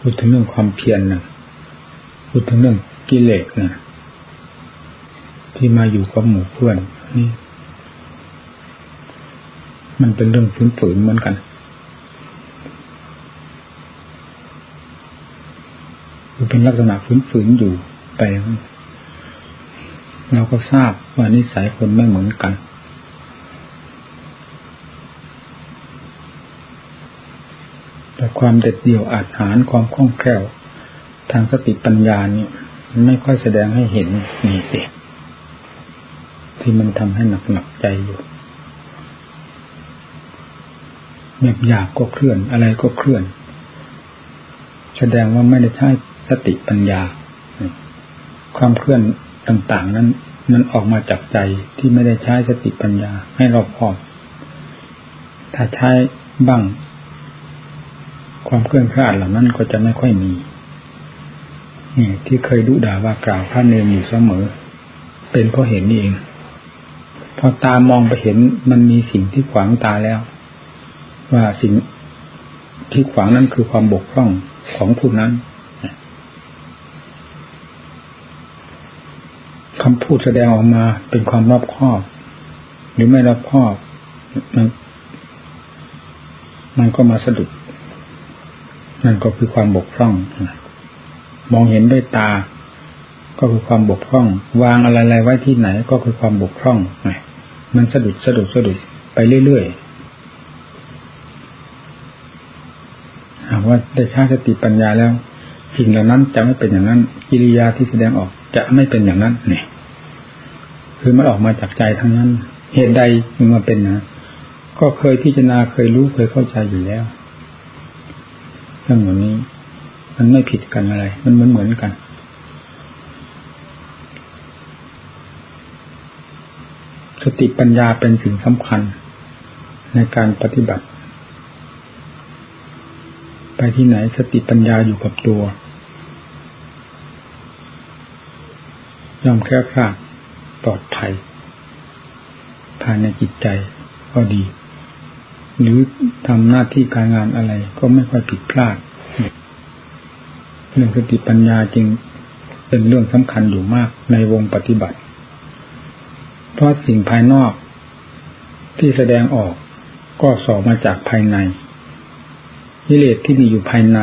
พูดถึงเรื่องความเพียรนะพูดถึงเรื่องกิเลสนะที่มาอยู่กับหมู่เพื่อนนี่มันเป็นเรื่องฝืนๆเหมือนกัน คือเป็นลักษณะฝืนๆอยู่ไปเราก็ทราบว่านิสัยคนไม่เหมือนกัน แต่ ความเด็ดเดี่ยวอาจหารความคล่องแคล่ว ทางสติปัญญาเนี่ยไม่ค่อยแสดงให้เห็นนี่เองที่มันทำให้หนักหนักใจอยู่แบบอยากก็เคลื่อนอะไรก็เคลื่อน แสดงว่าไม่ได้ใช้สติปัญญา ความเคลื่อนต่าง ๆ นั้น มันออกมาจากใจที่ไม่ได้ใช้สติปัญญาให้รอบคอบ ถ้าใช้บ้าง ความเคลื่อนคลาดเหล่านั้นก็จะไม่ค่อยมีนี่ที่เคยดุด่าว่ากล่าวพระเนรอยู่เสมอ เป็นเพราะเห็นนี่เอง พอตามองไปเห็นมันมีสิ่งที่ขวางตาแล้ว ว่าสิ่งที่ขวางนั้นคือความบกพร่องของผู้นั้นคำพูดแสดงออกมาเป็นความรอบคอบ หรือไม่รอบคอบมันมันก็มาสะดุด นั่นก็คือความบกพร่อง มองเห็นด้วยตา ก็คือความบกพร่อง วางอะไรๆไว้ที่ไหนก็คือความบกพร่องมันสะดุดสะดุดสะดุดไปเรื่อยๆหากว่าได้ชาสติปัญญาแล้วสิ่งเหล่านั้นจะไม่เป็นอย่างนั้น กิริยาที่แสดงออกจะไม่เป็นอย่างนั้นเนี่ยคือมันออกมาจากใจทั้งนั้น เหตุใดจึงมาเป็นนะก็เคยพิจารณาเคยรู้เคยเข้าใจอยู่แล้ว รื่องเหล่านี้ มันไม่ผิดกันอะไร มันเหมือนเหมือนกัน สติปัญญาเป็นสิ่งสำคัญในการปฏิบัติ ไปที่ไหนสติปัญญาอยู่กับตัว ยอมแค่คลาดปลอดภัยภายในจิตใจก็ดี หรือทำหน้าที่การงานอะไรก็ไม่ค่อยผิดพลาด เรื่องสติปัญญาจึงเป็นเรื่องสำคัญอยู่มากในวงปฏิบัติ เพราะสิ่งภายนอกที่แสดงออกก็สอมาจากภายในกิเลสที่มีอยู่ภายใน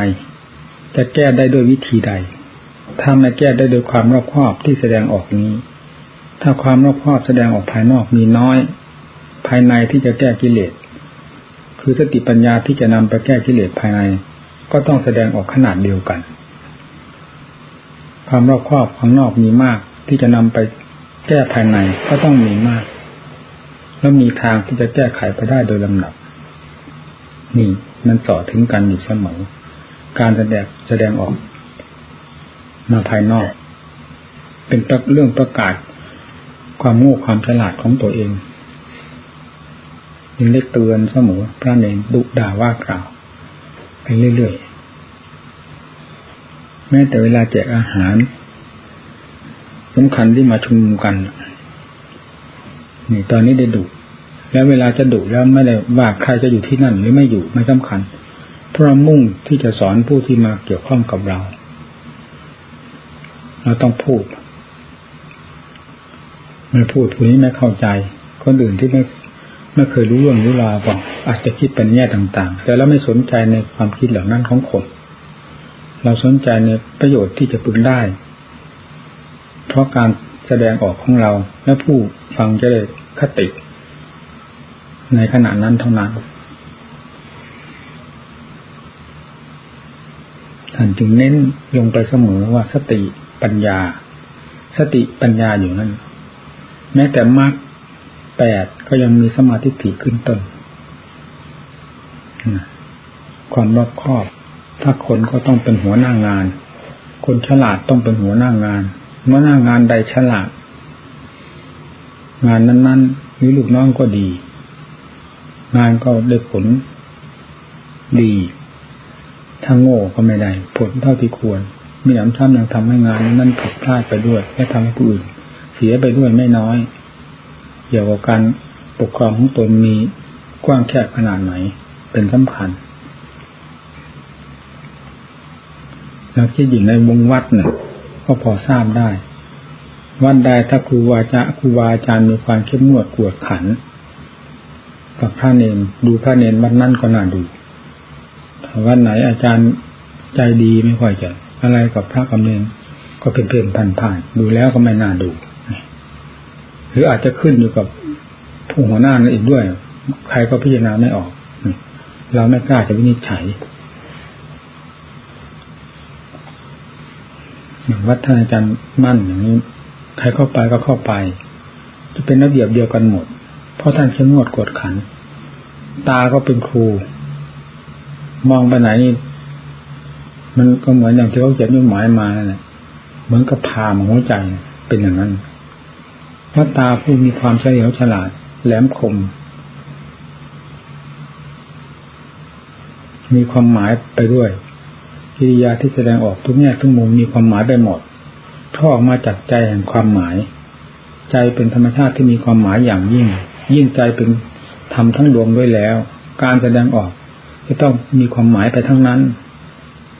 จะแก้ได้ด้วยวิธีใด ถ้าไม่แก้ได้โดยความรอบคอบที่แสดงออกนี้ ถ้าความรอบคอบแสดงออกภายนอกมีน้อย ภายในที่จะแก้กิเลส คือสติปัญญาที่จะนำไปแก้กิเลสภายใน ก็ต้องแสดงออกขนาดเดียวกัน ความรอบครอบข้างนอกมีมาก ที่จะนำไปแก้ภายในก็ต้องมีมาก แล้วมีทางที่จะแก้ไขไปได้โดยลำดับ นี่มันสอดถึงกันอยู่เสมอการแสดงแสดงออก มาภายนอก เป็นเรื่องประกาศ ความโง่ความฉลาดของตัวเองยังได้เตือนเสมอพระเนรดุด่าว่ากล่าวไปเรื่อยๆ แม้แต่เวลาแจกอาหารสำคัญที่มาชุมนุมกัน นี่ตอนนี้ได้ดุแล้วเวลาจะดุแล้วไม่ได้ว่าใครจะอยู่ที่นั่นหรือไม่อยู่ไม่สำคัญ เพราะมุ่งที่จะสอนผู้ที่มาเกี่ยวข้องกับเรา เราต้องพูดไม่พูดผู้นี้ไม่เข้าใจ คนอื่นที่ไม่ไม่เคยรู้เรื่องรู้ราวก็อาจจะคิดเป็นแง่ต่าง ๆ แต่เราไม่สนใจในความคิดเหล่านั้นของคน เราสนใจในประโยชน์ที่จะพึงได้ เพราะการแสดงออกของเราและผู้ฟังจะได้คติ ในขณะนั้นเท่านั้นท่านจึงเน้นลงไปเสมอว่าสติปัญญา สติปัญญาอยู่นั่นแม้แต่มรรคแปดก็ยังมีสมาธิถี่ขึ้นต้นความรอบคอบ ถ้าคนก็ต้องเป็นหัวหน้างาน คนฉลาดต้องเป็นหัวหน้างานหัวหน้างานใดฉลาด งานนั้นๆหรือลูกน้องก็ดี งานก็ได้ผลดีถ้าโง่ก็ไม่ได้ ผลเท่าที่ควร มีหนำซ้ำยังทำให้งานนั้นผิดพลาดไปด้วย และทำให้ผู้อื่นเสียไปด้วยไม่น้อย เกี่ยวกับการปกครองของตนมีกว้างแคบขนาดไหนเป็นสำคัญ เราคิดอยู่ในวงวัดเนี่ยก็พอทราบได้ วัดใดถ้าครูวาจาครูวาอาจารย์มีความเข้มงวดกวดขัน กับพระเนนดูพระเนนวัดนั่นก็น่าดูวันไหนอาจารย์ใจดีไม่ค่อยจะอะไรกับพระกำเนินก็เป็นเพื่อนผ่านผ่านดูแล้วก็ไม่น่าดู หรืออาจจะขึ้นอยู่กับผู้หัวหน้านั่นอีกด้วย ใครก็พิจารณาไม่ออก เราไม่กล้าจะวินิจฉัย อย่างวัดท่านอาจารย์มั่นอย่างนี้ ใครเข้าไปก็เข้าไป จะเป็นระเบียบเดียวกันหมด เพราะท่านเข้มงวดกดขัน ตาก็เป็นครู มองไปไหนนี่มันก็เหมือนอย่างที่เขาเขียนยุ่หมายมาเนี่ยเหมือนกับพามหัวใจเป็นอย่างนั้นพระตาผู้มีความเฉลียวฉลาด แหลมคม มีความหมายไปด้วย กิริยาที่แสดงออกทุกแง่ทุกมุมมีความหมายไปหมดท่อออกมาจากใจแห่งความหมาย ใจเป็นธรรมชาติที่มีความหมายอย่างยิ่ง ยิ่งใจเป็นธรรมทั้งดวงด้วยแล้ว การแสดงออกจะต้องมีความหมายไปทั้งนั้น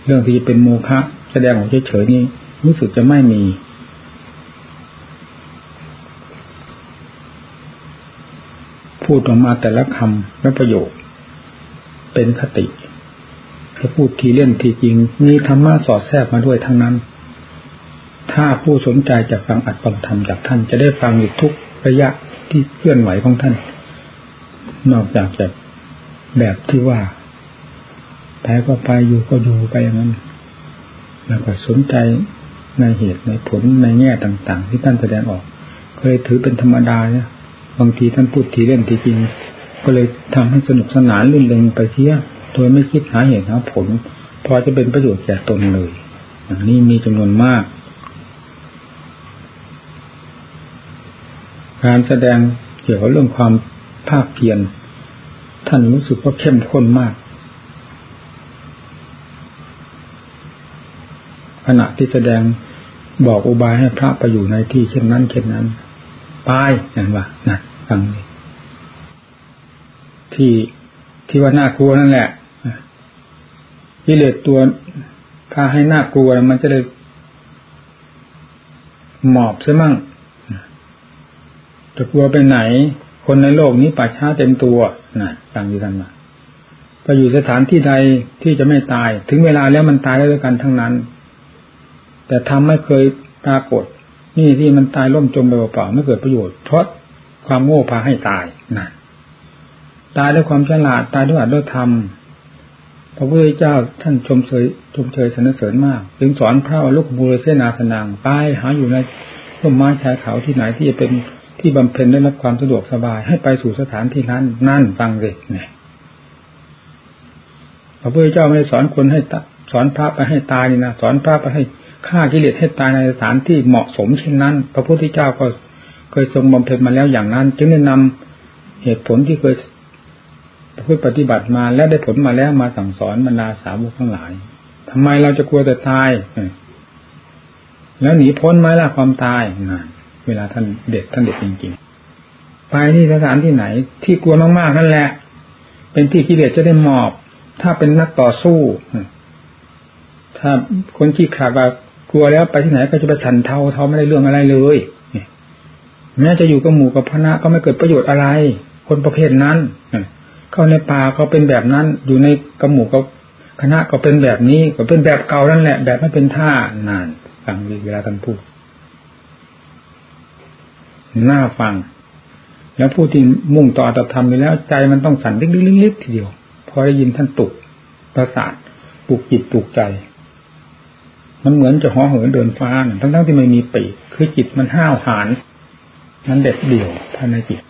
เรื่องที่จะเป็นโมฆะแสดงออกเฉยๆนี้รู้สึกจะไม่มีพูดออกมาแต่ละคำและประโยค เป็นคติ ถ้าพูดทีเล่นทีจริง มีธรรมะสอดแทรกมาด้วยทั้งนั้น ถ้าผู้สนใจจะฟังอัดฟังธรรมจากท่าน จะได้ฟังอยู่ทุกระยะที่เคลื่อนไหวของท่าน นอกจากจะแบบที่ว่าไปก็ไปอยู่ก็อยู่ไปอย่างนั้น แล้วก็สนใจในเหตุในผลในแง่ต่างๆ ที่ท่านแสดงออก เคยถือเป็นธรรมดาเนี่ยบางทีท่านพูดทีเล่นทีจริง ก็เลยทำให้สนุกสนานลื่นเลงไปเที่ย ดยไม่คิดหาเหตุหาผล พอจะเป็นประโยชน์แก่ตนเลยอย่างนี้มีจำนวนมาก การแสดงเกี่ยวกับเรื่องความภาคเพียรท่านรู้สึกว่าเข้มข้นมาก ขณะที่แสดงบอกอุบายให้พระไปอยู่ในที่เช่นนั้น เช่นนั้นไป้ายนั่นว่านั่นฟังที่ที่ว่าน่ากลัวนั่นแหละ กิเลสตัวพาให้น่ากลัวมันจะได้หมอบซะมั่งจะกลัวไปไหน คนในโลกนี้ป่าช้าเต็มตัวนะต่างอยู่กันมาไปอยู่สถานที่ใดที่จะไม่ตาย ถึงเวลาแล้วมันตายแล้วยกันทั้งนั้น แต่ทำไม่เคยปรากฏ นี่ที่มันตายล่มจมไปเปล่าไม่เกิดประโยชน์เพราะความโง่พาให้ตายนะตายด้วยความฉลาดตายด้วยอัตด้วยธรรม พระพุทธเจ้าท่านชมเชยชมเชยสนเสริญมาก จึงสอนพระลูกบูรเสนาสนางไปหาอยู่ในต้นไม้ชายเขาที่ไหนที่จะเป็นที่บำเพ็ญได้รับความสะดวกสบาย ให้ไปสู่สถานที่นั้น นั่นฟังเลยเนี่ยพระพุทธเจ้าไม่สอนคนให้สอนพระไปให้ตายนี่นะสอนพระไปให้ฆ่ากิเลสให้ตายในสถานที่เหมาะสมเช่นนั้น พระพุทธเจ้าก็เคยทรงบำเพ็ญมาแล้วอย่างนั้น จึงได้นำเหตุผลที่เคย พูดปฏิบัติมาและได้ผลมาแล้วมาสั่งสอนบรรดาสาวกทั้งหลายทำไมเราจะกลัวแต่ตายแล้วหนีพ้นไหมล่ะความตายนานเวลาท่านเด็ดท่านเด็ดจริงๆ ไปที่สถานที่ไหน ที่กลัวมากๆนั่นแหละ เป็นที่กิเลสจะได้หมอบ ถ้าเป็นนักต่อสู้ถ้าคนขี้ขลาดกลัวแล้วไปที่ไหนก็จะไปฉันเทาเทาไม่ได้เรื่องอะไรเลยแม้จะอยู่กับหมู่กับพระก็ไม่เกิดประโยชน์อะไร คนประเภทนั้น เข้าในป่าก็เป็นแบบนั้น อยู่ในกระหมู่กับคณะก็เป็นแบบนี้ก็เป็นแบบเก่านั่นแหละ แบบไม่เป็นท่านานฟังเวลาท่านพูดน่าฟัง แล้วผู้ที่มุ่งต่ออัตธรรมไปแล้วใจมันต้องสั่นลิกๆทีเดียว พอได้ยินท่านตุกประสาทปลุกจิตปลุกใจ มันเหมือนจะห่อเหินเดินฟ้าทั้งๆที่ไม่มีปีกคือจิตมันห้าวหาญมันเด็ดเดี่ยวภายในจิต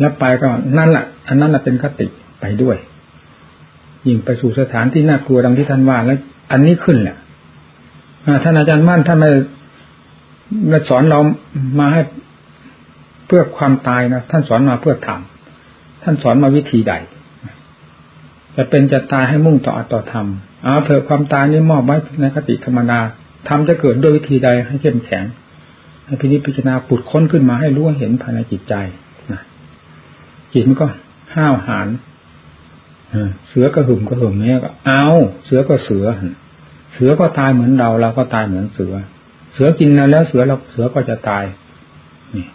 แล้วไปก็นั่นแหละอันนั้นเป็นคติไปด้วย ยิ่งไปสู่สถานที่น่ากลัวดังที่ท่านว่าแล้ว อันนี้ขึ้นแหละท่านอาจารย์มั่นท่านไม่สอนเรามาให้เพื่อความตายนะท่านสอนมาเพื่อทำท่านสอนมาวิธีใดจะเป็นจะตายให้มุ่งต่ออัต่อธรรมเอาเถอะความตายนี่มอบไว้ในคติธรรมดาทำจะเกิดด้วยวิธีใดให้เข้มแข็งให้พิจิจารณาปุดค้นขึ้นมาให้รู้เห็นภายในจิตใจ จิตมันก็ห้าวหาญเสือก็หึ่มก็หึ่มแม่ก็เอาเสือก็เสือ เสือก็ตายเหมือนเราเราก็ตายเหมือนเสือ เสือกินเราแล้วเสือเราเสือก็จะตายนี่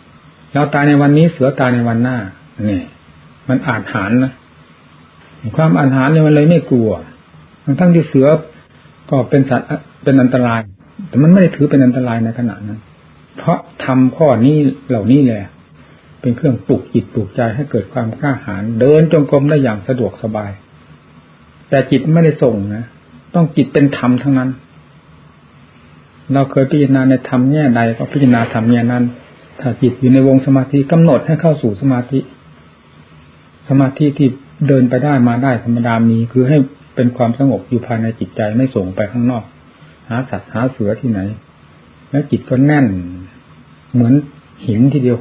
เราตายในวันนี้เสือตายในวันหน้านี่มันอาจหารนะความอาหารเนี่ยมันเลยไม่กลัว ทั้งที่เสือก็เป็นสัตว์เป็นอันตราย แต่มันไม่ได้ถือเป็นอันตรายในขณะนั้น เพราะทำข้อนี้เหล่านี้แหละ เป็นเครื่องปลุกจิตปลุกใจให้เกิดความกล้าหาญเดินจงกรมได้อย่างสะดวกสบาย แต่จิตไม่ได้ส่งนะต้องจิตเป็นธรรมทั้งนั้น เราเคยพิจารณาในธรรมแง่ใดก็พิจารณาธรรมแง่นั้น ถ้าจิตอยู่ในวงสมาธิกำหนดให้เข้าสู่สมาธิ สมาธิที่เดินไปได้มาได้ธรรมดามีคือให้เป็นความสงบอยู่ภายในจิตใจไม่ส่งไปข้างนอก หาสัตว์หาเสือที่ไหน แล้วจิตก็แน่น เหมือนหินทีเดียว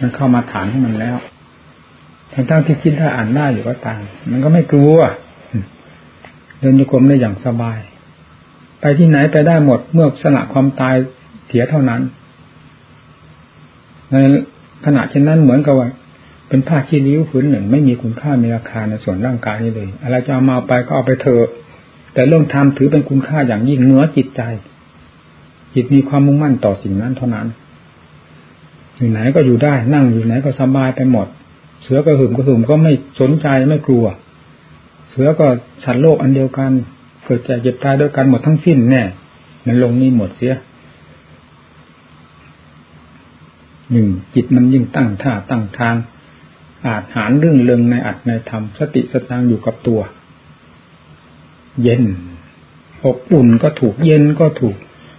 มันเข้ามาฐานให้มันแล้วทั้งทั้งที่คิดได้อ่านได้อยู่ก็ตามมันก็ไม่กลัวเดินโยกมได้อย่างสบาย ไปที่ไหนไปได้หมดเมื่อสละความตายเสียเท่านั้นในขณะเช่นนั้นเหมือนกับว่า เป็นผ้าขี้ริ้วผืนหนึ่ง ไม่มีคุณค่ามีราคาในส่วนร่างกายนี้เลยอะไรจะเอามาไปก็เอาไปเถอะแต่เรื่องธรรมถือเป็นคุณค่าอย่างยิ่งเหนือจิตใจ จิตมีความมุ่งมั่นต่อสิ่งนั้นเท่านั้น อยู่ไหนก็อยู่ได้ นั่งอยู่ไหนก็สบายไปหมด เสือก็หึมก็หึมก็ไม่สนใจไม่กลัว เสือก็สัตว์โลกอันเดียวกัน เกิดแก่เจ็บตายด้วยกันหมดทั้งสิ้นแน่มันลงนี่หมดเสียหนึ่งจิตมันยิ่งตั้งท่าตั้งทาง อาจหารเรื่องเริงในอัดในธรรมสติสตางอยู่กับตัว เย็นอบอุ่นก็ถูกเย็นก็ถูก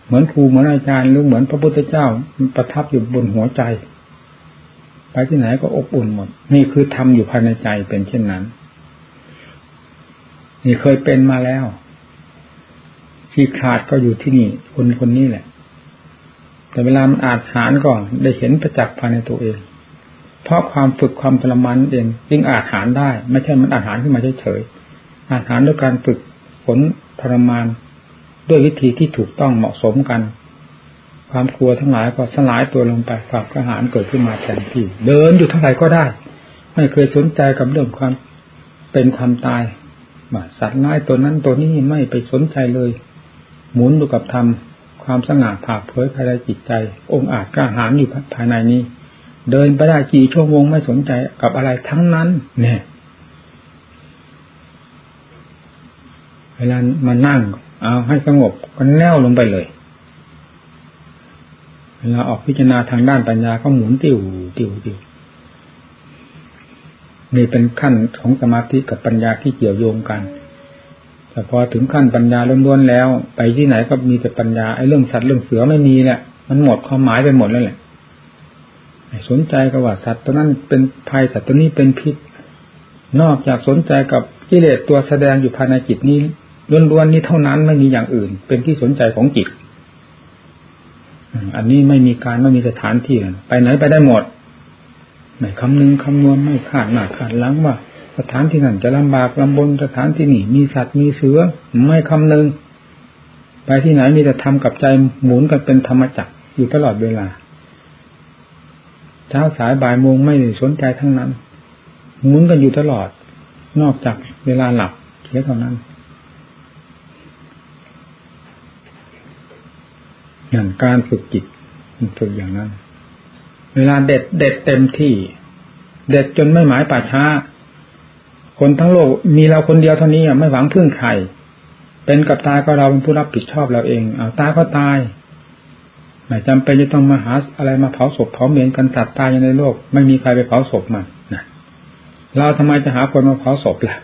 เหมือนครูเหมือนอาจารย์หรือเหมือนพระพุทธเจ้าประทับอยู่บนหัวใจ ไปที่ไหนก็อบอุ่นหมด นี่คือทำอยู่ภายในใจเป็นเช่นนั้น นี่เคยเป็นมาแล้ว ที่ขาดก็อยู่ที่นี่ คนคนนี้แหละ แต่เวลามันอาจหารก็ได้เห็นประจักษ์ภายในตัวเอง เพราะความฝึกความทรมานเองจึงอาหารได้ ไม่ใช่มันอาหารขึ้นมาเฉยๆอาหารด้วยการฝึกผลทรมาน ด้วยวิธีที่ถูกต้องเหมาะสมกัน ความกลัวทั้งหลายก็สลายตัวลงไปความกระหายเกิดขึ้นมาแทนที่ เดินอยู่เท่าไหร่ก็ได้ ไม่เคยสนใจกับเรื่องความเป็นความตายสัตว์ร้ายตัวนั้นตัวนี้ไม่ไปสนใจเลย หมุนอยู่กับธรรมความสง่าผ่าเผยภายในจิตใจ องค์อาจกล้าหาญอยู่ภายในนี้ เดินไปได้กี่ชั่วโมงไม่สนใจกับอะไรทั้งนั้น เนี่ยเวลามานั่ง เอาให้สงบก็แน่วลงไปเลยเวลาออกพิจารณาทางด้านปัญญาก็หมุนติวติวติวนี่เป็นขั้นของสมาธิกับปัญญาที่เกี่ยวโยงกันแต่พอถึงขั้นปัญญาล้วนๆแล้ว ไปที่ไหนก็มีแต่ปัญญาไอ้เรื่องสัตว์เรื่องเสือไม่มีแหละมันหมดความหมายไปหมดแล้วแหละสนใจกับว่าสัตว์ตัวนั้นเป็นภัยสัตว์ตัวนี้เป็นพิษ นอกจากสนใจกับกิเลสตัวแสดงอยู่ภายในจิตนี้ ล้วนๆนี้เท่านั้นไม่มีอย่างอื่น เป็นที่สนใจของจิต อันนี้ไม่มีการไม่มีสถานที่ไปไหนไปได้หมดไม่คำนึงคำนวณไม่ขาดหน้าขาดหลังว่า สถานที่นั้นจะลำบากลำบนสถานที่นี่มีสัตว์มีเสือไม่คำนึง ไปที่ไหนมีแต่ทำกับใจหมุนกันเป็นธรรมจักรอยู่ตลอดเวลาเช้าสายบ่ายโมงไม่สนใจทั้งนั้นหมุนกันอยู่ตลอด นอกจากเวลาหลับเค่เท่านั้น อย่างการฝึกจิตฝึกอย่างนั้น เวลาเด็ดเด็ดเต็มที่ เด็ดจนไม่หมายป่าช้า คนทั้งโลกมีเราคนเดียวเท่านี้ไม่หวังพึ่งใครเป็นกับตายก็เราเป็นผู้รับผิดชอบเราเองเอาตายก็ตายไม่จำเป็นจะต้องมาหาอะไรมาเผาศพเผาเมนกันตัดตายในโลก ไม่มีใครไปเผาศพมันนะเราทำไมจะหาคนมาเผาศพล่ะ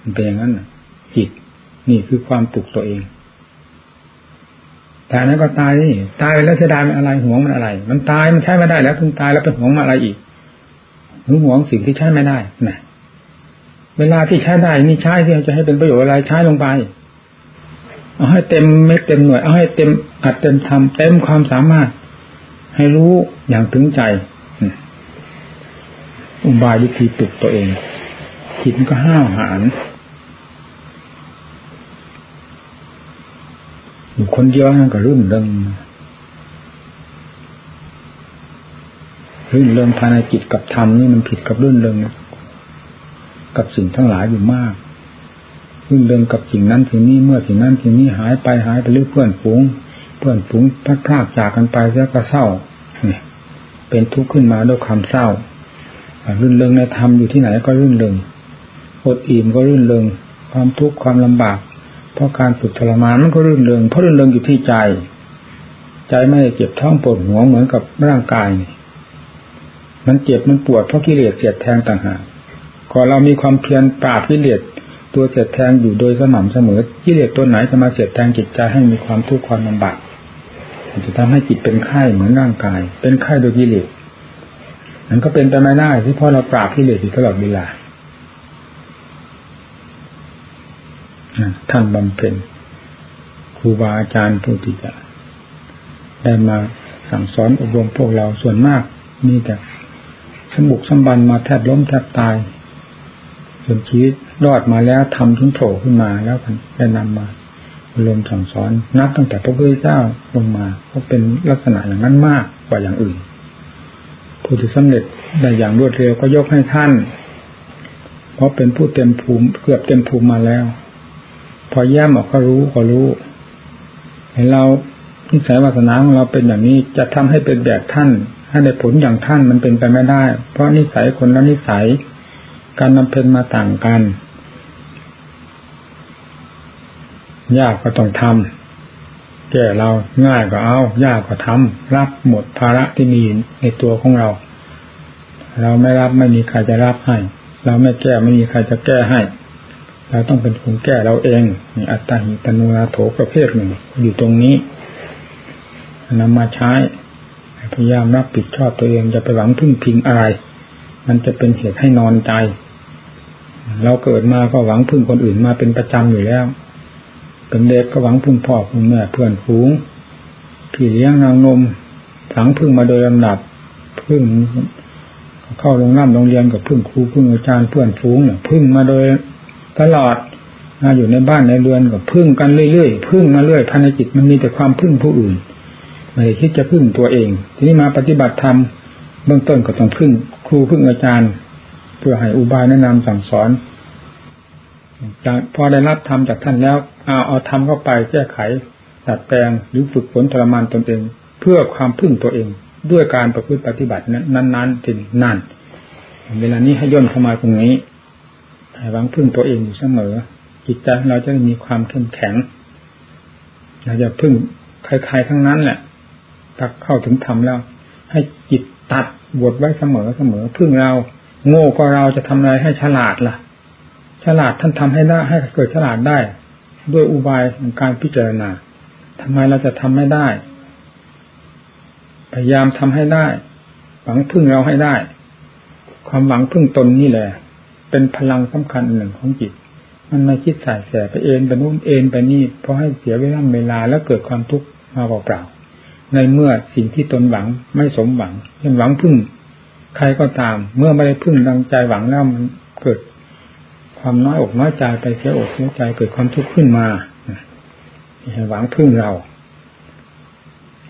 มันเป็นอย่างนั้นจิตนี่คือความปลุกตัวเอง แต่นั้นก็ตายนี่ตายไปแล้วจะได้มันอะไรห่วงมันอะไร มันตายมันใช้ไม่ได้แล้วเพิ่งตายแล้วเป็นห่วงมาอะไรอีกหึงห่วงสิ่งที่ใช้ไม่ได้นะเวลาที่ใช้ได้นี่ใช้ที่จะให้เป็นประโยชน์อะไรใช้ลงไปเอาให้เต็มเม็ดเต็มหน่วยเอาให้เต็มอัดเต็มทำเต็มความสามารถ ให้รู้อย่างถึงใจอุบายวิธีปลุกตัวเองจิตก็ห้าวหาญ อยู่คนเดียวนั่นก็รุ่นเริงรื่นเริงภายในจิตกับธรรมนี่มันผิดกับรื่นเริงกับสิ่งทั้งหลายอยู่มากรื่นเริงกับสิ่งนั้นสิ่งนี้เมื่อสิ่งนั้นสิ่งนี้หายไปหายไปหรือเพื่อนฝูง เพื่อนฝูงพัดพลากจากกันไปแล้วก็เศร้าเนี่ยเป็นทุกข์ขึ้นมาด้วยความเศร้ารื่นเริงในธรรมอยู่ที่ไหนก็รื่นเริงอดอิ่มก็รื่นเริงความทุกข์ความลำบาก เพราะการฝึกทรมานมันก็รื่นเริงเพราะรื่นเริงอยู่ที่ใจ ใจไม่ได้เจ็บท้องปวดหัวเหมือนกับร่างกายมันเจ็บมันปวดเพราะกิเลสเสียดแทงต่างหากพอเรามีความเพียรปราบกิเลสตัวเสียดแทงอยู่โดยสม่ำเสมอกิเลสตัวไหนจะมาเสียดแทงจิตใจให้มีความทุกข์ความลำบากจะทำให้จิตเป็นไข้เหมือนร่างกาย เป็นไข้โดยกิเลสมันก็เป็นไปไม่ได้ที่เพราะเราปราบกิเลสอยู่ตลอดเวลา ท่านบำเพ็ญครูบาอาจารย์ผู้ที่จะได้มาสั่งสอนอบรมพวกเราส่วนมากมีแต่สมบุกสมบันมาแทบล้มแทบตายจนชีวิตรอดมาแล้วทำถึงโผล่ขึ้นมาแล้วได้นำมาลงสั่งสอนนับตั้งแต่พระพุทธเจ้าลงมาก็เป็นลักษณะอย่างนั้นมากกว่าอย่างอื่น ผู้ที่สำเร็จได้อย่างรวดเร็วก็ยกให้ท่าน เพราะเป็นผู้เต็มภูมิเกือบเต็มภูมิมาแล้ว พอแย้มออกก็รู้ก็รู้เห็นเรานิสัยวาสนาของเราเป็นอย่างนี้จะทำให้เป็นแบบท่านให้ได้ผลอย่างท่านมันเป็นไปไม่ได้ เพราะนิสัยคนละนิสัย การนำเพนมาต่างกัน ยากก็ต้องทำแก่เราง่ายก็เอา ยากก็ทำรับหมดภาระที่มีในตัวของเรา เราไม่รับไม่มีใครจะรับให้ เราไม่แก้ไม่มีใครจะแก้ให้ เราต้องเป็นคนแก้เราเองอัตตาหิตนุราโถประเภทหนึ่ง อยู่ตรงนี้นำมาใช้พยายามรับผิดชอบตัวเองจะไปหวังพึ่งพิงอะไร มันจะเป็นเหตุให้นอนใจ เราเกิดมาก็หวังพึ่งคนอื่นมาเป็นประจำอยู่แล้ว เป็นเด็กก็หวังพึ่งพ่อพึ่งแม่เพื่อนฝูงพี่เลี้ยงนางนมถังพึ่งมาโดยลำดับพึ่งเข้าโรงน้ำโรงเรียนกับพึ่งครูพึ่งอาจารย์เพื่อนฝูงเนี่ยพึ่งมาโดย ตลอดมาอยู่ในบ้านในเรือนกับพึ่งกันเรื่อยๆพึ่งมาเรื่อยภายในจิตมันมีแต่ความพึ่งผู้อื่นไม่ได้คิดจะพึ่งตัวเอง ทีนี้มาปฏิบัติธรรมเบื้องต้นก็ต้องพึ่งครูพึ่งอาจารย์ เพื่อให้อุบายแนะนำสั่งสอนจากพอได้รับธรรมจากท่านแล้วเอาเอาธรรมเข้าไปแก้ไขดัดแปลงหรือฝึกฝนทรมานตนเอง เพื่อความพึ่งตัวเอง ด้วยการประพฤติปฏิบัตินั้น ๆ ถึงนั่น เวลานี้ให้ย่นเข้ามาตรงนี้ หวางพึ่งตัวเองอยู่เสมอ จิตใจเราจะมีความเข้มแข็ง เราจะพึ่งใครๆทั้งนั้นแหละตักเข้าถึงธรรมแล้ว ให้จิตตัดบทไว้เสมอเสมอพึ่งเรา โง่ก็เราจะทำอะไรให้ฉลาดล่ะ ฉลาดท่านทำให้ได้ให้เกิดฉลาดได้ ด้วยอุบายของการพิจารณาทำไมเราจะทำไม่ได้ พยายามทำให้ได้ หวังพึ่งเราให้ได้ ความหวังพึ่งตนนี่แหละ เป็นพลังสำคัญหนึ่งของจิต มันไม่คิดสายแสไปเอ็นไปนู่นเอ็นไปนี่เพราะให้เสียเวลาเวลาแล้วเกิดความทุกข์มาเปล่าๆในเมื่อสิ่งที่ตนหวังไม่สมหวังเช่นหวังพึ่ง ใครก็ตาม เมื่อไม่ได้พึ่งดังใจหวังแล้วมันเกิด ความน้อยอกน้อยใจไปเสียอกเสียใจเกิดความทุกข์ขึ้นมาหวังพึ่งเรา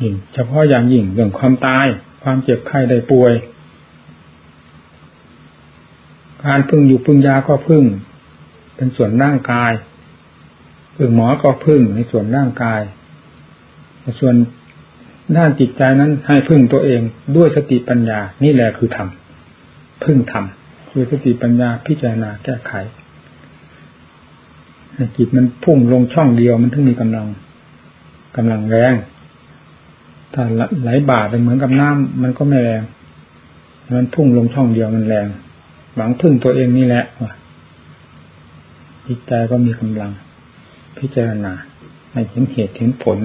ยิ่งเฉพาะอย่างยิ่งเรื่องความตาย ความเจ็บไข้ได้ป่วย การพึ่งอยู่พึ่งยาก็พึ่ง เป็นส่วนร่างกาย พึ่งหมอก็พึ่งในส่วนร่างกายส่วนด้านจิตใจนั้นให้พึ่งตัวเองด้วยสติปัญญา นี่แหละคือธรรมพึ่งธรรมคือสติปัญญาพิจารณาแก้ไขจิตมันพุ่งลงช่องเดียวมันถึงมีกำลังกำลังแรงถ้าไหลบ่าเป็นเหมือนกับน้ำมันก็ไม่แรงมันพุ่งลงช่องเดียวมันแรง หวังพึ่งตัวเองนี่แหละว่ะจิตใจก็มีกำลัง พิจารณาให้เห็นเหตุเห็นผล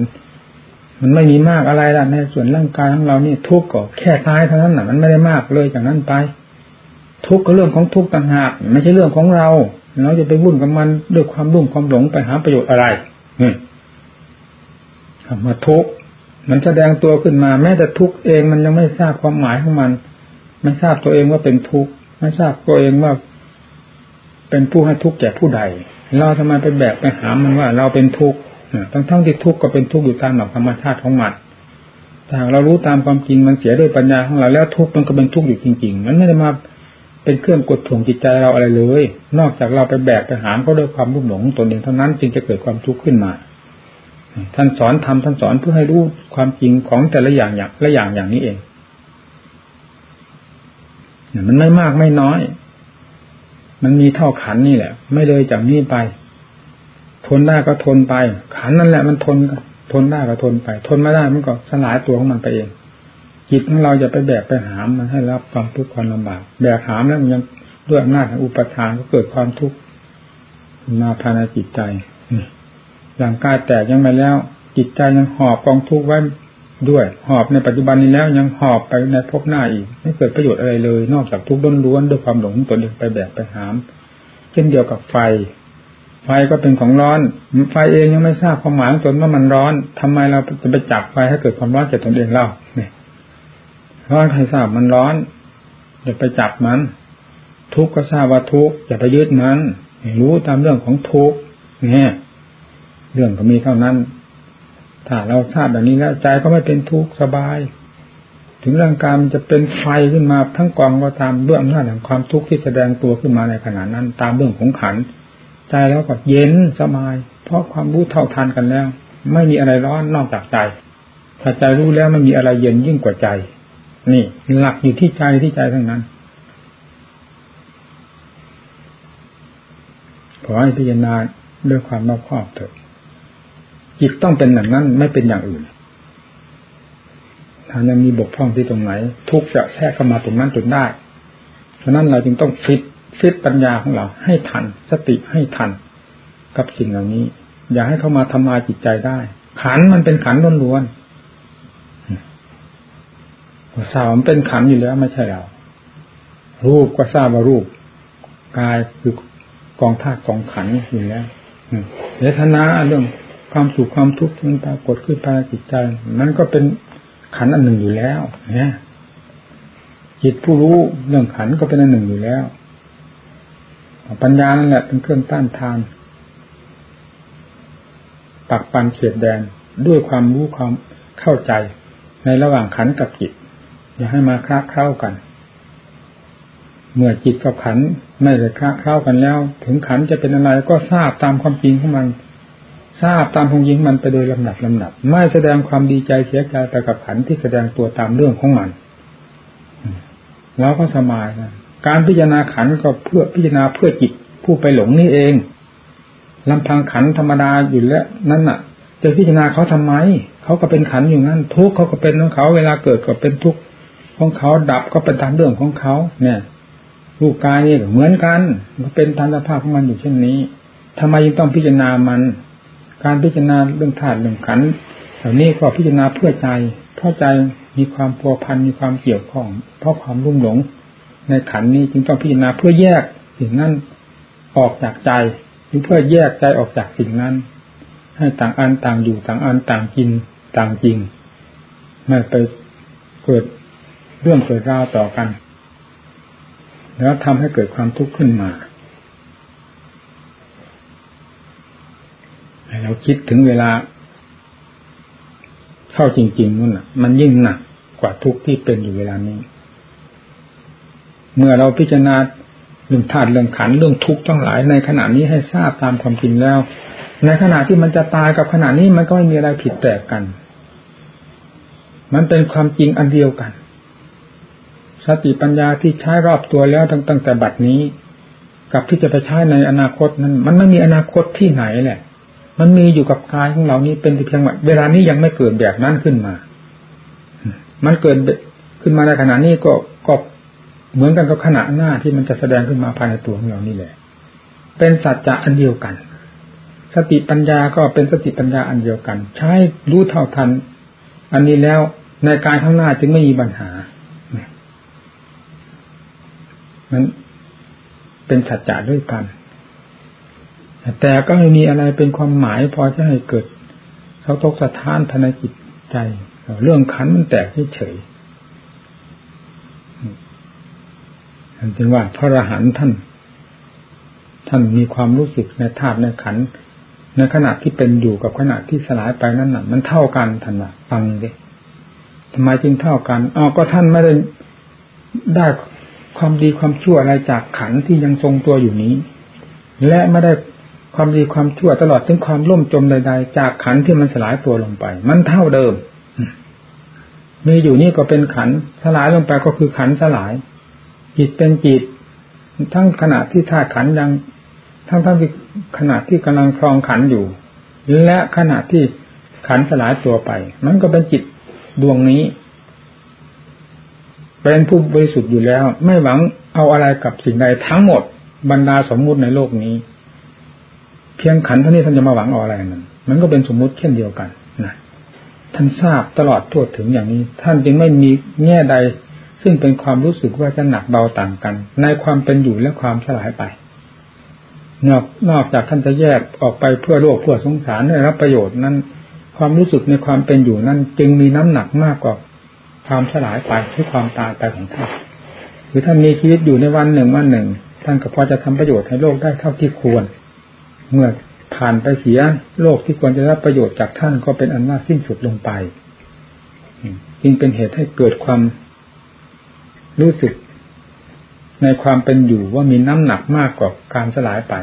มันไม่มีมากอะไรละในส่วนร่างกายของเราเนี่ยทุกข์ก็แค่ท้ายเท่านั้นน่ะ มันไม่ได้มากเลยจากนั้นไปทุกข์ก็เรื่องของทุกข์ต่างหากไม่ใช่เรื่องของเรา เราจะไปวุ่นกับมันด้วยความรุ่มความหลงไปหาประโยชน์อะไรนี่มาทุกข์มันแสดงตัวขึ้นมา แม้แต่ทุกข์เองมันยังไม่ทราบความหมายของมัน ไม่ทราบตัวเองว่าเป็นทุกข์ ไม่ทราบตัวเองว่าเป็นผู้ให้ทุกข์แก่ผู้ใด เราทำไมไปแบกไปหามันว่า เราเป็นทุกข์ทั้งทั้งที่ทุกข์ก็เป็นทุกข์อยู่ตามหลักธรรมชาติของมันถ้าเรารู้ตามความจริงมันเสียด้วยปัญญาของเราแล้วทุกข์มันก็เป็นทุกข์อยู่จริง ๆ มันไม่ได้มาเป็นเครื่องกดถ่วงจิตใจเราอะไรเลย นอกจากเราไปแบกไปหามก็ด้วยความรุ่มหลงตนเองเท่านั้นจึงจะเกิดความทุกข์ขึ้นมา ท่านสอนทำท่านสอนเพื่อให้รู้ความจริงของแต่ละอย่างอย่างละอย่างอย่างนี้เอง มันไม่มากไม่น้อย มันมีเท่าขันนี่แหละ ไม่เลยจากนี้ไป ทนได้ก็ทนไป ขันนั่นแหละ มันทนทนได้ก็ทนไป ทนไม่ได้มันก็สลายตัวของมันไปเองจิตของเราจะไปแบกไปหามมันให้รับความทุกข์ความลำบากแบกหามแล้วมันยังด้วยอำนาจของอุปทานก็เกิดความทุกข์มาภายในจิตใจอย่างกายแตกยังไม่แล้ว จิตใจยังหอบกองทุกข์ไว้ ด้วย หอบในปัจจุบันนี้แล้วยังหอบไปในภพหน้าอีก ไม่เกิดประโยชน์อะไรเลย นอกจากทุกข์ล้วนๆด้วยความหลงตัวเองไปแบกไปหาม เช่นเดียวกับไฟ ไฟก็เป็นของร้อน ไฟเองยังไม่ทราบความหมายจนว่ามันร้อนทำไมเราจะไปจับไฟให้เกิดความร้อนแก่ตนเองเล่าเนี่ยร้อนใครทราบมันร้อนอย่าไปจับมัน ทุกข์ก็ทราบว่าทุกข์อย่าไปยึดมันรู้ตามเรื่องของทุกข์เนี่ยเรื่องก็มีเท่านั้น ถ้าเราทราบแบบนี้แล้วใจก็ไม่เป็นทุกข์สบาย ถึงร่างกายมันจะเป็นไฟขึ้นมาทั้งกองก็ตามด้วยอำนาจแห่งความทุกข์ที่แสดงตัวขึ้นมาในขณะนั้น ตามเรื่องของขันใจแล้วก็เย็นสบาย เพราะความรู้เท่าทันกันแล้ว ไม่มีอะไรร้อนนอกจากใจถ้าใจรู้แล้วไม่มีอะไรเย็นยิ่งกว่าใจ นี่หลักอยู่ที่ใจที่ใจทั้งนั้นขอให้พิจารณาด้วยความรอบคอบเถิด จิตต้องเป็นอย่างนั้นไม่เป็นอย่างอื่น ถ้ายังมีบกพร่องที่ตรงไหน ทุกจะแทรกเข้ามาตรงนั้นจนได้ฉะนั้นเราจึงต้องฟิตฟิตปัญญาของเราให้ทัน สติให้ทัน กับสิ่งเหล่านี้ อย่าให้เข้ามาทำลายจิตใจได้ ขันมันเป็นขันล้วนทราบมันเป็นขันอยู่แล้วไม่ใช่เรารูปก็ทราบว่ารูปกายคือกองธาตุกองขันอยู่แล้วเวทนาเรื่อง ความสุขความทุกข์มันปรากฏขึ้นภายในจิตใจมันก็เป็นขันอันหนึ่งอยู่แล้วเนี่ยจิตผู้รู้เรื่องขันก็เป็นอันหนึ่งอยู่แล้ว ปัญญานั่นแหละเป็นเครื่องต้านทานปักปันเขียดแดนด้วยความรู้ความเข้าใจในระหว่างขันกับจิต อย่าให้มาคลาเข้ากัน เมื่อจิตกับขันไม่ได้คลาเข้ากันแล้ว ถึงขันจะเป็นอะไรก็ทราบตามความจริงของมัน ทราบตามความจริงมันไปโดยลำดับลำดับ ไม่แสดงความดีใจเสียใจไปกับขันที่แสดงตัวตามเรื่องของมันแล้วก็สบายนะการพิจารณาขันก็เพื่อพิจารณาเพื่อจิตผู้ไปหลงนี่เองลำพังขันธรรมดาอยู่แล้วนั่นน่ะจะพิจารณาเขาทำไม เขาก็เป็นขันอยู่นั่นทุกเขาก็เป็นของเขา เวลาเกิดก็เป็นทุกของเขาดับก็เป็นตามเรื่องของเขา เนี่ยรูปกายนี่เหมือนกันก็เป็นตามสภาพของมันอยู่เช่นนี้ทำไมยังต้องพิจารณามัน การพิจารณาเรื่องธาตุเรื่องขันเหล่านี้ก็พิจารณาเพื่อใจ เพราะใจมีความพัวพันมีความเกี่ยวข้อง เพราะความรุ่มหลง ในขันนี้จึงต้องพิจารณาเพื่อแยกสิ่งนั้นออกจากใจ หรือเพื่อแยกใจออกจากสิ่งนั้น ให้ต่างอันต่างอยู่ต่างอันต่างกินต่างจริงไม่ไปเกิดเรื่องเกิดราวต่อกัน แล้วทำให้เกิดความทุกข์ขึ้นมา เราคิดถึงเวลา เข้าจริงๆนู่นน่ะ มันยิ่งหนักกว่าทุกข์ที่เป็นอยู่เวลานี้ เมื่อเราพิจารณาเรื่องธาตุเรื่องขันเรื่องทุกข์ทั้งหลายในขณะนี้ให้ทราบตามความจริงแล้ว ในขณะที่มันจะตายกับขณะนี้มันก็ไม่มีอะไรผิดแตกกัน มันเป็นความจริงอันเดียวกันสติปัญญาที่ใช้รอบตัวแล้วตั้งแต่บัดนี้ กับที่จะไปใช้ในอนาคตนั้น มันไม่มีอนาคตที่ไหนแหละ มันมีอยู่กับกายของเรานี้เป็นเพียงว่าเวลานี้ยังไม่เกิดแบบนั้นขึ้นมา มันเกิดขึ้นมาในขณะนี้ก็ก็เหมือนกันกับขณะหน้าที่มันจะแสดงขึ้นมาภายในตัวของเรานี่แหละ เป็นสัจจะอันเดียวกัน สติปัญญาก็เป็นสติปัญญาอันเดียวกัน ใช้รู้เท่าทัน อันนี้แล้วในการข้างหน้าจึงไม่มีปัญหานั้นเป็นสัจจะด้วยกัน แต่ก็ไม่มีอะไรเป็นความหมายพอจะให้เกิดเขาตกสะท้านภายนจิตใจ เรื่องขันมันแตกเฉยจึงว่าพระอรหันต์ท่าน ท่านมีความรู้สึกในธาตุในขันในขณะที่เป็นอยู่กับขณะที่สลายไปนั้นน่ะ มันเท่ากันท่านว่าฟังดิทำไมจึงเท่ากันอ๋อก็ท่านไม่ได้ได้ความดีความชั่วอะไรจากขันที่ยังทรงตัวอยู่นี้ และไม่ได้ ความดีความชั่วตลอดถึงความล่มจมใดๆ จากขันที่มันสลายตัวลงไป มันเท่าเดิม มีอยู่นี่ก็เป็นขันสลายลงไปก็คือขันสลาย จิตเป็นจิต ทั้งขณะที่ธาตุขันยัง ทั้งทั้งที่ขณะที่กำลังครองขันอยู่ และขณะที่ขันสลายตัวไป มันก็เป็นจิตดวงนี้ เป็นผู้บริสุทธิ์อยู่แล้ว ไม่หวังเอาอะไรกับสิ่งใดทั้งหมดบรรดาสมมุติในโลกนี้ เพียงขันเท่านี้ท่านจะมาหวังเอาอะไรนั้นมันก็เป็นสมมุติเช่นเดียวกันนะท่านทราบตลอดทั่วถึงอย่างนี้ ท่านจึงไม่มีแง่ใด ซึ่งเป็นความรู้สึกว่าจะหนักเบาต่างกัน ในความเป็นอยู่และความสลายไปนอกนอกจากท่านจะแยกออกไปเพื่อโลกเพื่อสงสารได้รับประโยชน์นั้น ความรู้สึกในความเป็นอยู่นั้น จึงมีน้ำหนักมากกว่าความสลายไปหรือความตายไปของท่านหรือท่านมีชีวิตอยู่ในวันหนึ่งวันหนึ่ง ท่านก็พอจะทำประโยชน์ให้โลกได้เท่าที่ควร เมื่อผ่านไปเสียโลกที่ควรจะรับประโยชน์จากท่านก็เป็นอันว่าสิ้นสุดลงไปจึงเป็นเหตุให้เกิดความรู้สึก ในความเป็นอยู่ว่ามีน้ำหนักมากกว่าการสลายไป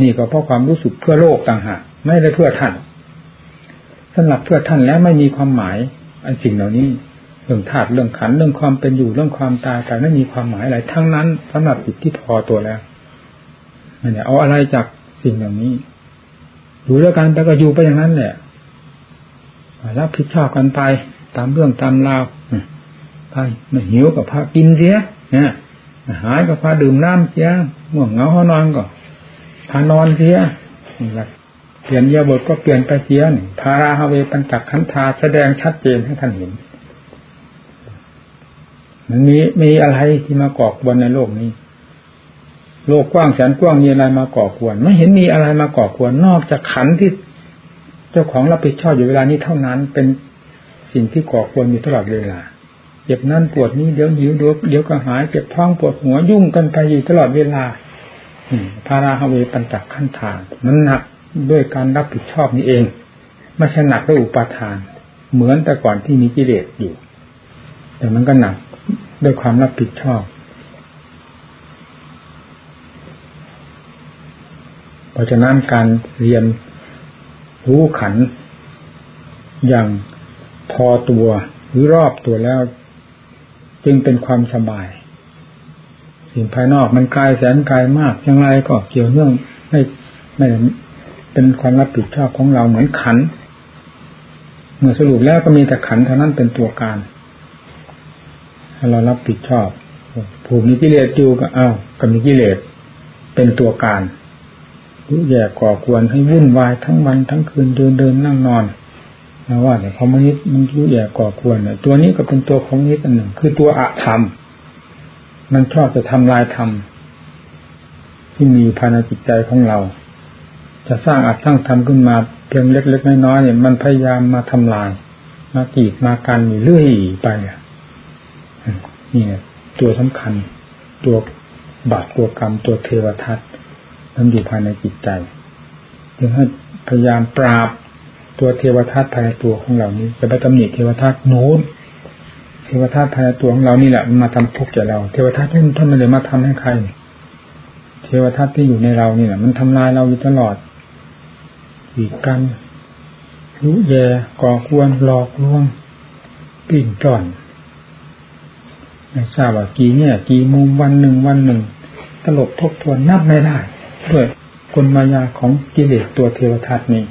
นี่ก็เพราะความรู้สึกเพื่อโลกต่างหากไม่ได้เพื่อท่านสำหรับเพื่อท่านแล้วไม่มีความหมายอันสิ่งเหล่านี้เรื่องธาตุเรื่องขันเรื่องความเป็นอยู่เรื่องความตายแต่ไม่มีความหมายอะไรทั้งนั้นสำหรับจิตที่พอตัวแล้วมันเนี่ยเอาอะไรจาก สิ่งเหล่านี้ อยู่ด้วยกันไปก็อยู่ไปอย่างนั้นแหละรับผิดชอบกันไปตามเรื่องตามราวพาไม่หิวกับพากินเสียเนี่ยหายกับพาดื่มน้ำเสียง่วงเหงาห้อนอนก็พานอนเสียเปลี่ยนยาบทก็เปลี่ยนไปเสียนี่พาราฮาเวปัญจักขันธาแสดงชัดเจนให้ท่านเห็น มันมีมีอะไรที่มาก่อกวนในโลกนี้ โลกกว้างแสนกว้างมีอะไรมาก่อควรไม่เห็นมีอะไรมาก่อควรนอกจากขันที่เจ้าของรับผิดชอบอยู่เวลานี้เท่านั้น เป็นสิ่งที่ก่อควรอยู่ตลอดเวลาเจ็บนั่นปวดนี้เดี๋ยวหิวเดี๋ยวเดี๋ยวก็หายเจ็บท้องปวดหัวยุ่งกันไปอยู่ตลอดเวลาพาราฮเวปัญจักขั้นทานมันหนักด้วยการรับผิดชอบนี้เองไม่ใช่หนักด้วยอุปาทาน เหมือนแต่ก่อนที่มีกิเลสอยู่ แต่มันก็หนักด้วยความรับผิดชอบ เพราะฉะนั้นการเรียนรู้ขัน อย่างพอตัวหรือรอบตัวแล้ว จึงเป็นความสบาย สิ่งภายนอกมันกลายแสนกลายมากอย่างไรก็เกี่ยวเนื่องไม่ไม่เป็นความรับผิดชอบของเราเหมือนขันเมื่อสรุปแล้วก็มีแต่ขันเท่านั้นเป็นตัวการเรารับผิดชอบผูกมีกิเลสอยู่ก็อ้าวก็มีกิเลสเป็นตัวการ ยุแย่ก่อควรให้วุ่นวายทั้งวันทั้งคืนเดินเดินนั่งนอนนะว่าแต่คอมมิวนิสต์มันยุแย่ก่อควรเนี่ยตัวนี้ก็เป็นตัวคอมมิวนิสต์อันหนึ่ง คือตัวอะธรรม มันชอบจะทำลายธรรมที่มีภายในจิตใจของเรา จะสร้างอัดสร้างธรรมขึ้นมาเพียงเล็กๆน้อยๆเนี่ยมันพยายามมาทำลาย มากีดมากันอยู่เรื่อยไปอะนี่ตัวสำคัญ ตัวบาปตัวกรรมตัวเทวทัต มันอยู่ภายในจิตใจจึงให้พยายามปราบตัวเทวทัตภายในตัวของเรานี้จะไปตำหนิเทวทัตโน้นเทวทัตภายในตัวของเรานี่แหละมันมาทำทุกข์แก่เรา เทวทัตท่านท่านไม่ได้มาทำให้ใคร เทวทัตที่อยู่ในเรานี่แหละมันทำลายเราอยู่ตลอดขีดกันรู้แย่ก่อควรหลอกลวงปิ่นจ่อนไม่ทราบว่ากี่เนี่ย กี่มุมวันหนึ่งวันหนึ่งตลบทบทวนนับไม่ได้ ด้วยกลมายาของกิเลสตัวเทวทัตนี้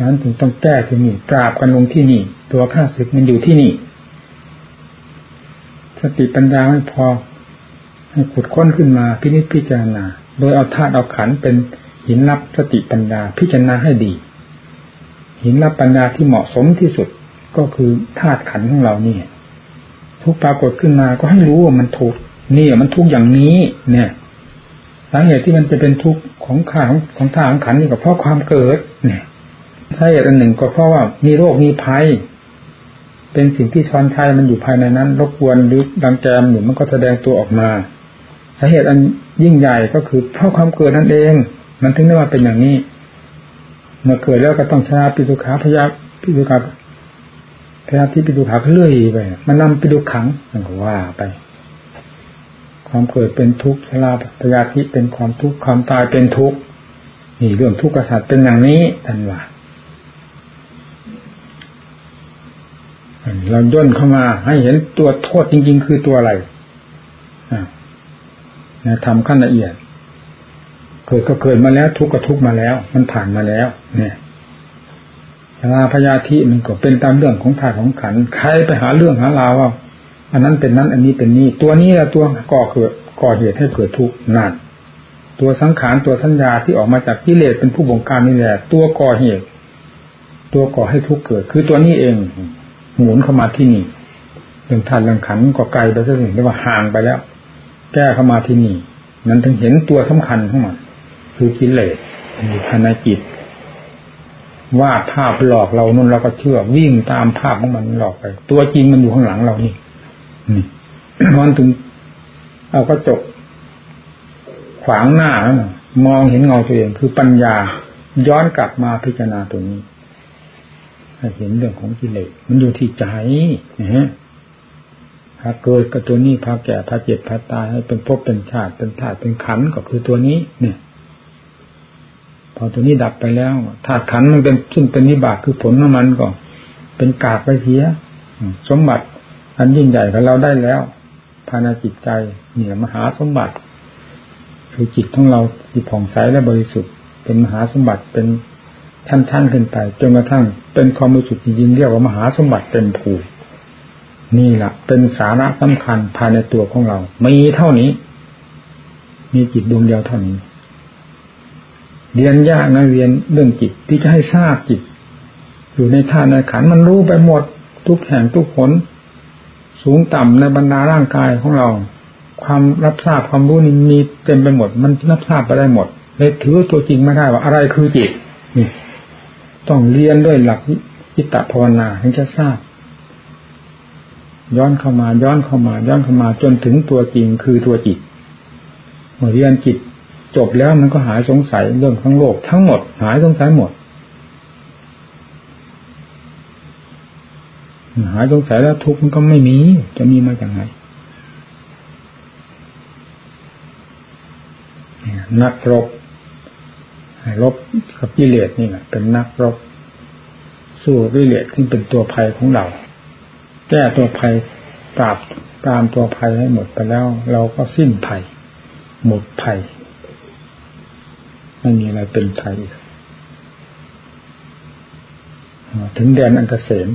นั้นถึงต้องแก้ที่นี่ปราบกันลงที่นี่ ตัวข้าศึกมันอยู่ที่นี่ สติปัญญาไม่พอ ให้ขุดค้นขึ้นมาพินิจพิจารณา โดยเอาธาตุเอาขันเป็นหินรับสติปัญญาพิจารณาให้ดี หินรับปัญญาที่เหมาะสมที่สุดก็คือธาตุขันของเราเนี่ยทุกปรากฏขึ้นมาก็ให้รู้ว่ามันถูกนี่มันทุกอย่างนี้ เนี่ย สาเหตุที่มันจะเป็นทุกข์ของขาของของทางขันนี่ก็เพราะความเกิดเนี่ยสาเหตุอันหนึ่งก็เพราะว่ามีโรคมีภัย เป็นสิ่งที่ชอนชัยมันอยู่ภายในนั้นรบกวนหรือดังแกมหรือมันก็แสดงตัวออกมาสาเหตุอันยิ่งใหญ่ก็คือเพราะความเกิดนั่นเอง มันถึงได้มาเป็นอย่างนี้ เมื่อเกิดแล้วก็ต้องชาปิดุขาพยาปิดุขาพยาที่ปิดุขาเลื่อยไปมันนำปิดุขังมันก็ว่าไป ความเกิดเป็นทุกข์ชราพยาธิเป็นความทุกข์ความตายเป็นทุกข์นี่เรื่องทุกข์กษัตริย์เป็นอย่างนี้ท่านว่าเราย่นเข้ามาให้เห็นตัวโทษจริง ๆ คือตัวอะไรนะทำขั้นละเอียด เกิดก็เกิดมาแล้ว ทุกข์ก็ทุกข์มาแล้ว มันผ่านมาแล้ว เนี่ยลาพยาธิมันก็เป็นตามเรื่องของธาตุของขันใครไปหาเรื่องหาราวว่า อันนั้นเป็นนั้นอันนี้เป็นนี้ตัวนี้แหละตัวก่อเกิดก่อเหตุให้เกิดทุกข์นั่นตัวสังขารตัวสัญญาที่ออกมาจากกิเลสเป็นผู้บงการนี่แหละตัวก่อเหตุ ตัวก่อให้ทุกข์เกิด คือตัวนี้เองหมุนเข้ามาที่นี่เรื่องธาตุเรื่องขันก็ไกลไปซะถึงเรียกว่าห่างไปแล้ว แก้เข้ามาที่นี่นั้นถึงเห็นตัวสำคัญของมันคือกิเลสอยู่ภายในจิตวาดภาพหลอกเรานุ่นเราก็เชื่อวิ่งตามภาพของมันหลอกไป ตัวจริงมันอยู่ข้างหลังเรานี่ มันถึง เอาก็จบขวางหน้า มองเห็นเงาตัวเอง คือปัญญา ย้อนกลับมาพิจารณาตัวนี้ให้เห็นเรื่องของกิเลสมันอยู่ที่ใจนะฮะพาเกิดกับตัวนี้พาแก่พาเจ็บพาตายให้เป็นภพเป็นชาติเป็นธาตุเป็นขันก็คือตัวนี้ เนี่ย พอตัวนี้ดับไปแล้วธาตุขันมันเป็นขึ้นเป็นนิบาตคือผลของมันก็ เป็นกากไปเสียสมบัติ อันยิ่งใหญ่ของเราได้แล้วภายในจิตใจเหนี่ยมหาสมบัติ คือจิตของเราที่ผ่องใสและบริสุทธิ์ เป็นมหาสมบัติเป็นชั้นๆขึ้นไปจนกระทั่งเป็นความบรู้สึกจริงๆเรียกว่ามหาสมบัติเต็มภูนี่แหละเป็นสาระสำคัญภายในตัวของเรามีเท่านี้ มีจิตดวงเดียวเท่านี้ เรียนยากนะเรียนเรื่องจิตที่จะให้ทราบจิต อยู่ในท่าในขันมันรู้ไปหมด ทุกแห่งทุกผล สูงต่ำในบรรดาร่างกายของเรา ความรับทราบความรู้นี่มีเต็มไปหมด มันรับทราบไปได้หมดเลยถือตัวจริงไม่ได้ว่าอะไรคือจิตนี่ต้องเรียนด้วยหลักจิตตภาวนาถึงจะทราบ ย้อนเข้ามาย้อนเข้ามา ย้อนเข้ามาจนถึงตัวจริงคือตัวจิตเมื่อเรียนจิตจบแล้วมันก็หายสงสัยเรื่องทั้งโลกทั้งหมด หายสงสัยหมด หายสงสัยแล้วทุกข์มันก็ไม่มี จะมีมาจากไหนนักรบรบกับกิเลสนี่แหละเป็นนักรบ สู้กิเลสที่เป็นตัวภัยของเรา แก้ตัวภัยปราบตามตัวภัยให้หมดไปแล้ว เราก็สิ้นภัย หมดภัยไม่มีอะไรเป็นภัยถึงแดนอันเกษม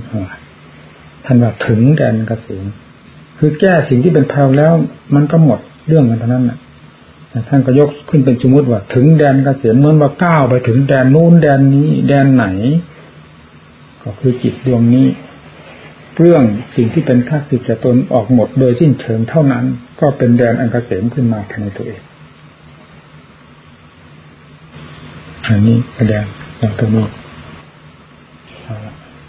ท่านว่าถึงแดนเกษมคือแก้สิ่งที่เป็นภัยแล้ว มันก็หมดเรื่องกันเท่านั้นน่ะท่านก็ยกขึ้นเป็นสมมติว่า ถึงแดนเกษมเหมือนว่าก้าวไปถึงแดนนู้นแดนนี้ แดนไหน ก็คือจิตดวงนี้เรื่องสิ่งที่เป็นข้าศึกจะตนออกหมดโดยสิ้นเชิงเท่านั้น ก็เป็นแดนอันกเกษมขึ้นมาภายในตัวเองอันนี้แสดงอย่างตัวนี้